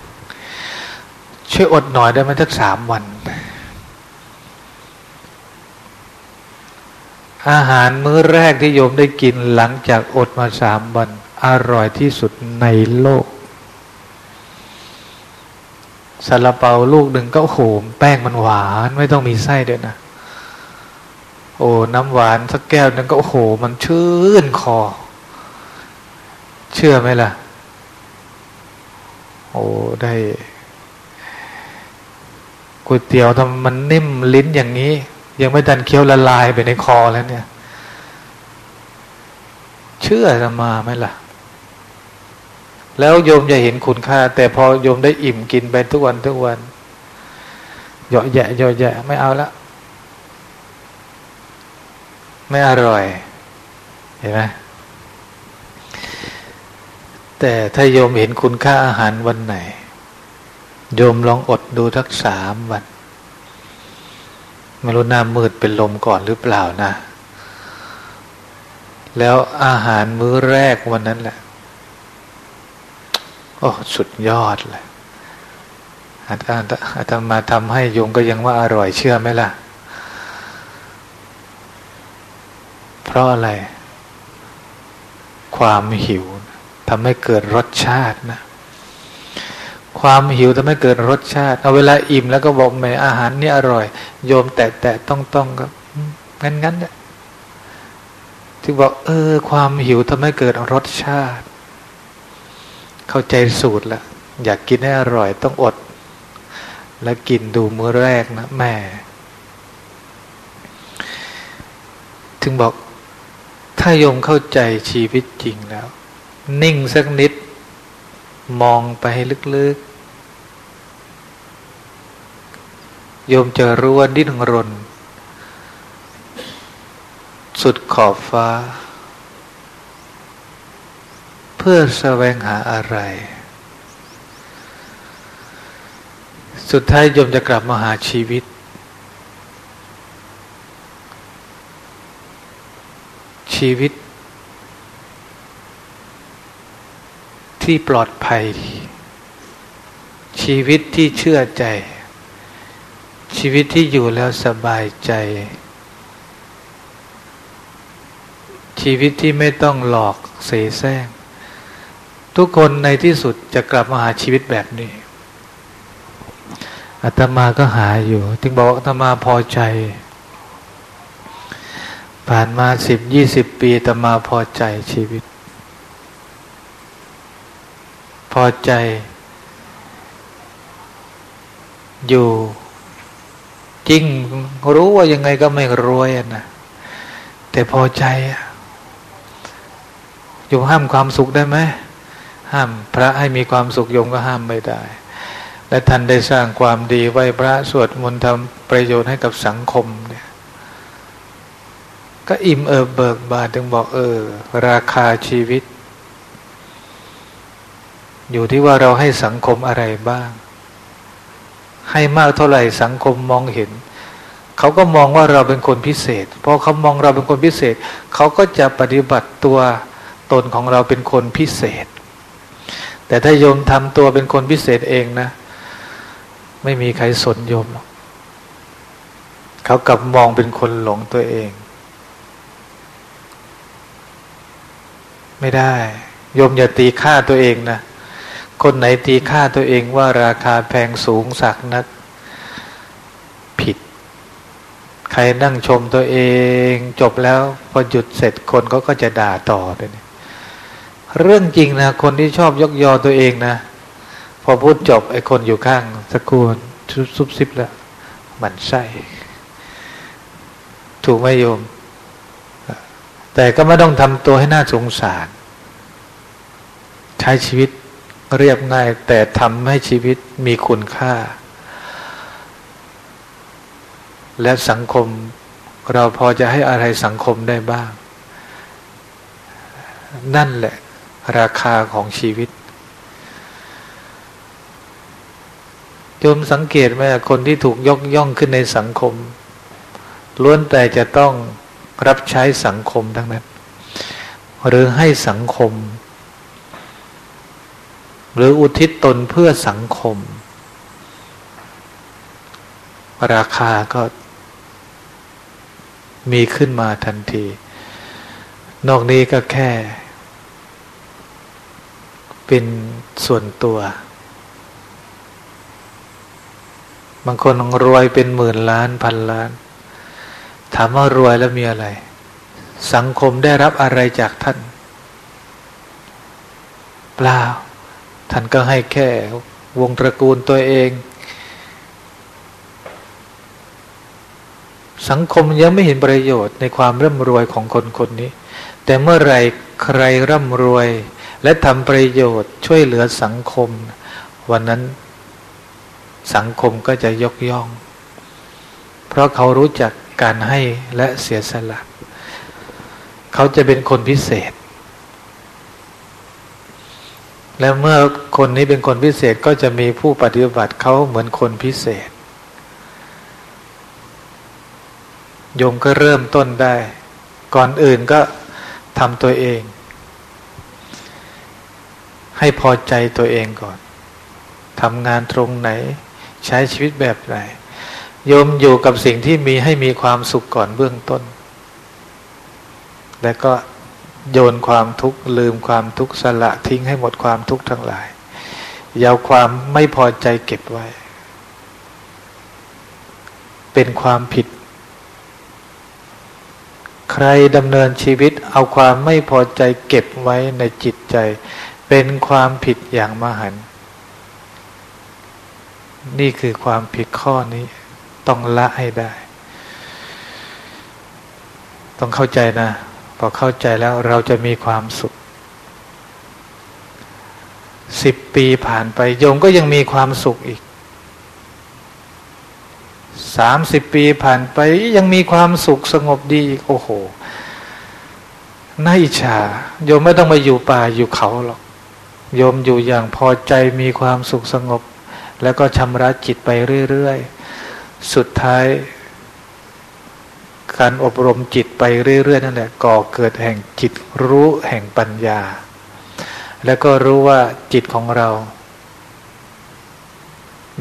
ช่วยอดหน่อยได้ไหมทักสามวัน อาหารมื้อแรกที่โยมได้กินหลังจากอดมาสามวัน อร่อยที่สุดในโลกซาลาเปาลูกหนึ่งก็โหมแป้งมันหวานไม่ต้องมีไส้ด้วยนะ โอ้น้ำหวานสักแก้วนึงก็โอ้โห มันชื่นคอ เชื่อไหมล่ะ โอ้ได้ก๋วยเตี๋ยวทำมันนิ่มลิ้นอย่างนี้ ยังไม่ดันเคี้ยวละลายไปในคอแล้วเนี่ย เชื่อจะมาไหมล่ะ แล้วโยมจะเห็นคุณค่า แต่พอโยมได้อิ่มกินไปทุกวันทุกวันเหยาะแยะเหยาะแยะไม่เอาละ ไม่อร่อย เห็นไหมแต่ถ้าโยมเห็นคุณค่าอาหารวันไหน โยมลองอดดูทักสามวันไม่รู้หน้ามืดเป็นลมก่อนหรือเปล่านะ แล้วอาหารมื้อแรกวันนั้นแหละ โอ้สุดยอดเลยอาจารย์อาจารย์มาทำให้โยมก็ยังว่าอร่อยเชื่อไหมล่ะ เพราะอะไร ความหิวทำให้เกิดรสชาตินะ ความหิวทำให้เกิดรสชาติ เอาเวลาอิ่มแล้วก็บอกแม่อาหารนี่อร่อย โยมแตะแตะต้องต้องก็งั้นงั้นเนี่ยที่บอกเออ ความหิวทำให้เกิดรสชาติ เข้าใจสูตรแล้วอยากกินให้อร่อยต้องอด แล้วกินดูมื้อแรกนะแม่ ถึงบอกถ้าโยมเข้าใจชีวิตจริงแล้ว นิ่งสักนิด มองไปให้ลึกๆ โยมจะรู้ว่าดิ้นรน สุดขอบฟ้า เพื่อแสวงหาอะไร สุดท้ายโยมจะกลับมาหาชีวิต ชีวิต ที่ปลอดภัย ชีวิตที่เชื่อใจ ชีวิตที่อยู่แล้วสบายใจชีวิตที่ไม่ต้องหลอกเสแสร้ง ทุกคนในที่สุดจะกลับมาหาชีวิตแบบนี้อาตมาก็หาอยู่ ถึงบอกอาตมาพอใจ ผ่านมาสิบยี่สิบปีอาตมาพอใจชีวิต พอใจ อยู่จริงรู้ว่ายังไงก็ไม่รวยนะแต่พอใจอยู่ห้ามความสุขได้ไหม ห้ามพระให้มีความสุขโยมก็ห้ามไม่ได้ และท่านได้สร้างความดีไว้พระสวดมนต์ทำประโยชน์ให้กับสังคมเนี่ยก็อิ่มเอิบเบิกบานถึงบอกเออ ราคาชีวิต อยู่ที่ว่าเราให้สังคมอะไรบ้าง ให้มากเท่าไหร่สังคมมองเห็นเขาก็มองว่าเราเป็นคนพิเศษพอเขามองเราเป็นคนพิเศษ เขาก็จะปฏิบัติตัวตนของเราเป็นคนพิเศษ แต่ถ้าโยมทำตัวเป็นคนพิเศษเองนะ ไม่มีใครสนโยมหรอกเขากลับมองเป็นคนหลงตัวเอง ไม่ได้ โยมอย่าตีค่าตัวเองนะ คนไหนตีค่าตัวเองว่าราคาแพงสูงสักนัก ผิด ใครนั่งชมตัวเอง จบแล้วพอหยุดเสร็จคนเขาก็จะด่าต่อไปเนี่ย เรื่องจริงนะคนที่ชอบยกยอตัวเองนะ พอพูดจบไอ้คนอยู่ข้างสกุลซุบซิบแล้วมันใช่ถูกไหมโยม แต่ก็ไม่ต้องทำตัวให้น่าสงสาร ใช้ชีวิตเรียบง่าย แต่ทำให้ชีวิตมีคุณค่า และสังคมเราพอจะให้อะไรสังคมได้บ้าง นั่นแหละ ราคาของชีวิตโยมสังเกตไหมคนที่ถูกยกย่องขึ้นในสังคม ล้วนแต่จะต้องรับใช้สังคมทั้งนั้น หรือให้สังคม หรืออุทิศตนเพื่อสังคม ราคาก็มีขึ้นมาทันที นอกนี้ก็แค่ เป็นส่วนตัว บางคนรวยเป็นหมื่นล้านพันล้าน ถามว่ารวยแล้วมีอะไร สังคมได้รับอะไรจากท่าน เปล่า ท่านก็ให้แค่วงตระกูลตัวเอง สังคมยังไม่เห็นประโยชน์ในความร่ำรวยของคนคนนี้ แต่เมื่อไรใครร่ำรวย และทำประโยชน์ช่วยเหลือสังคม วันนั้นสังคมก็จะยกย่อง เพราะเขารู้จักการให้และเสียสละ เขาจะเป็นคนพิเศษ และเมื่อคนนี้เป็นคนพิเศษก็จะมีผู้ปฏิบัติเขาเหมือนคนพิเศษ โยมก็เริ่มต้นได้ ก่อนอื่นก็ทำตัวเอง ให้พอใจตัวเองก่อนทำงานตรงไหน ใช้ชีวิตแบบไหนโยมอยู่กับสิ่งที่มีให้มีความสุขก่อนเบื้องต้น แล้วก็โยนความทุกข์ลืมความทุกข์สละทิ้งให้หมดความทุกข์ทั้งหลายย่าความไม่พอใจเก็บไว้ เป็นความผิด ใครดำเนินชีวิตเอาความไม่พอใจเก็บไว้ในจิตใจ เป็นความผิดอย่างมหันนี่คือความผิดข้อนี้ต้องละให้ได้ ต้องเข้าใจนะ พอเข้าใจแล้วเราจะมีความสุขสิบปีผ่านไปโยมก็ยังมีความสุขอีกสามสิบปีผ่านไปยังมีความสุขสงบดีอีกโอ้โหน่าอิจฉาโยมไม่ต้องมาอยู่ป่าอยู่เขาหรอก โยมอยู่อย่างพอใจมีความสุขสงบ แล้วก็ชำระจิตไปเรื่อยๆ สุดท้าย การอบรมจิตไปเรื่อยๆนั่นแหละก่อเกิดแห่งจิตรู้แห่งปัญญา แล้วก็รู้ว่าจิตของเรา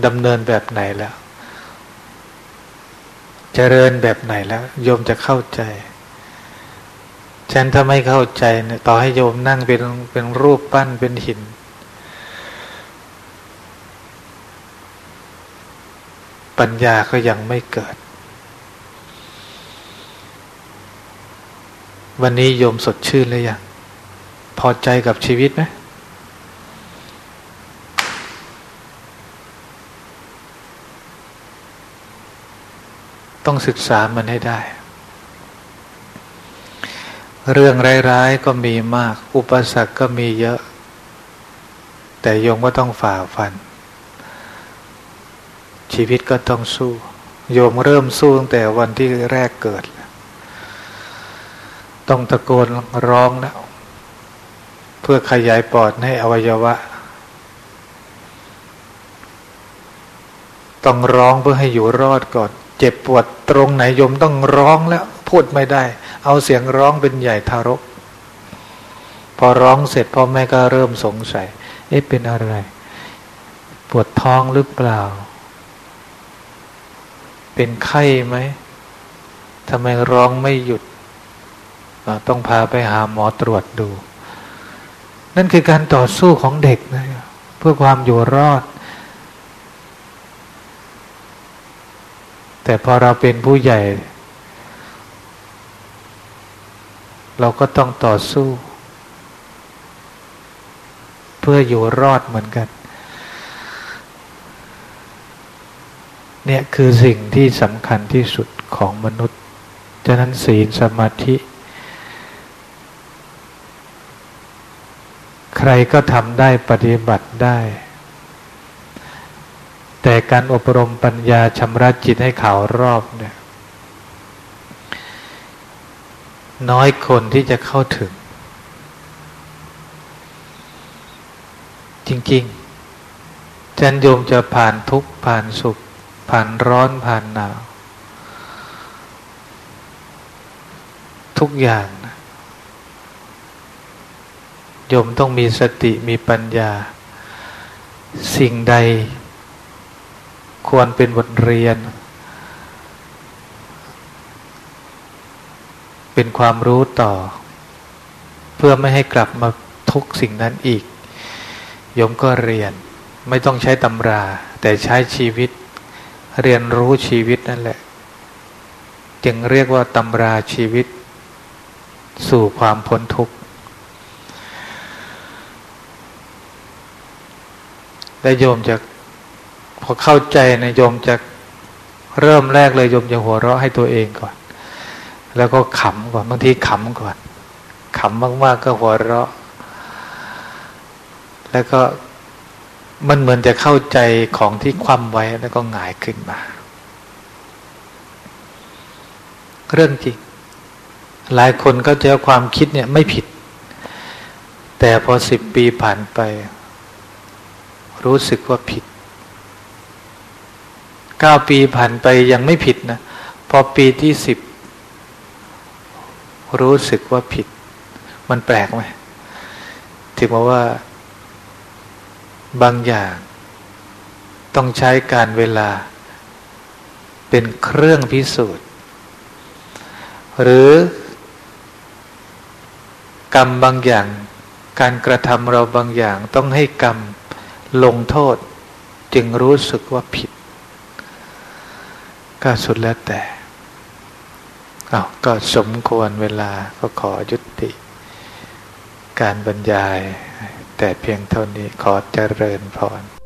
ดำเนินแบบไหนแล้ว เจริญแบบไหนแล้วโยมจะเข้าใจ ฉันถ้าไม่เข้าใจเนี่ยต่อให้โยมนั่งเป็นเป็นรูปปั้นเป็นหิน ปัญญาก็ยังไม่เกิด วันนี้โยมสดชื่นเลยยังพอใจกับชีวิตไหมต้องศึกษามันให้ได้ เรื่องร้ายๆก็มีมาก อุปสรรคก็มีเยอะ แต่โยมก็ต้องฝ่าฟัน ชีวิตก็ต้องสู้ โยมเริ่มสู้ตั้งแต่วันที่แรกเกิด ต้องตะโกนร้องแล้ว เพื่อขยายปอดให้อวัยวะ ต้องร้องเพื่อให้อยู่รอดก่อน เจ็บปวดตรงไหนโยมต้องร้องแล้ว พูดไม่ได้ เอาเสียงร้องเป็นใหญ่ทารก พอร้องเสร็จพ่อแม่ก็เริ่มสงสัย เอ๊ะเป็นอะไร ปวดท้องหรือเปล่า เป็นไข้ไหมทำไมร้องไม่หยุด ต้องพาไปหาหมอตรวจดู นั่นคือการต่อสู้ของเด็กนะเพื่อความอยู่รอด แต่พอเราเป็นผู้ใหญ่ เราก็ต้องต่อสู้ เพื่ออยู่รอดเหมือนกัน เนี่ยคือสิ่งที่สำคัญที่สุดของมนุษย์ฉะนั้นศีลสมาธิ ใครก็ทำได้ปฏิบัติได้ แต่การอบรมปัญญาชำระจิตให้ขาวรอบเนี่ย น้อยคนที่จะเข้าถึง จริงๆจันโยมจะผ่านทุกข์ผ่านสุข ผ่านร้อนผ่านหนาว ทุกอย่างโยมต้องมีสติมีปัญญา สิ่งใดควรเป็นบทเรียน เป็นความรู้ต่อ เพื่อไม่ให้กลับมาทุกสิ่งนั้นอีกโยมก็เรียนไม่ต้องใช้ตำรา แต่ใช้ชีวิต เรียนรู้ชีวิตนั่นแหละ จึงเรียกว่าตำราชีวิต สู่ความพ้นทุกข์และโยมจะพอเข้าใจนะโยมจะเริ่มแรกเลยโยมจะหัวเราะให้ตัวเองก่อน แล้วก็ขำก่อนบางทีขำก่อนขำมาก ๆ ก็หัวเราะ แล้วก็มันเหมือนจะเข้าใจของที่คว่ำไว้แล้วก็หงายขึ้นมา เรื่องจริง หลายคนก็เจอความคิดเนี่ยไม่ผิด แต่พอสิบปีผ่านไป รู้สึกว่าผิดเก้าปีผ่านไปยังไม่ผิดนะ พอปีที่สิบ รู้สึกว่าผิด มันแปลกไหมถึงมาว่า บางอย่าง ต้องใช้การเวลา เป็นเครื่องพิสูจน์ หรือกรรมบางอย่าง การกระทำเราบางอย่าง ต้องให้กรรมลงโทษ จึงรู้สึกว่าผิด ก็สุดแล้วแต่ อาก็สมควรเวลาก็ขอยุติ การบรรยาย แต่เพียงเท่านี้ขอเจริญพร